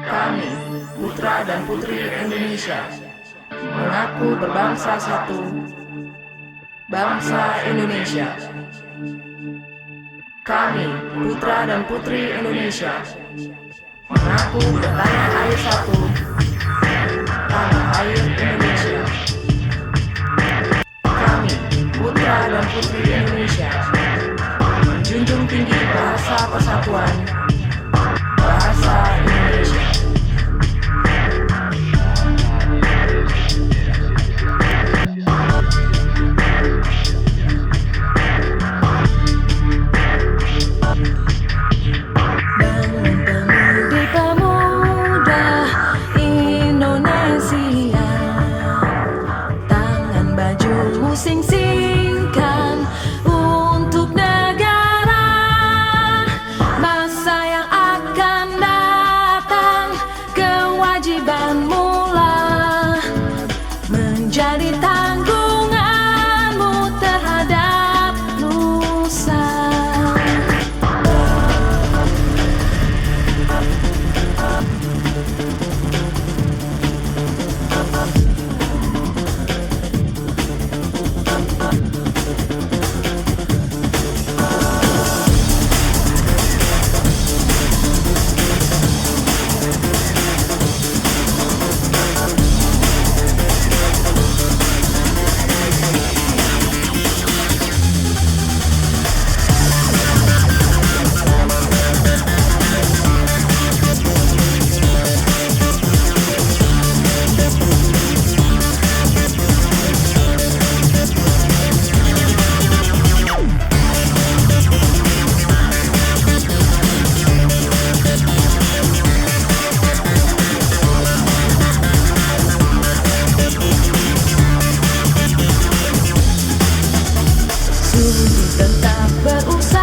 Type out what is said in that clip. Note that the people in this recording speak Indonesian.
Kami, putra dan putri Indonesia, mengaku berbangsa satu, bangsa Indonesia. Kami, putra dan putri Indonesia, mengaku bertanah air satu, tanah air Indonesia. Kami, putra dan putri Indonesia, menjunjung tinggi bahasa persatuan, bahasa Sulit tetap berusaha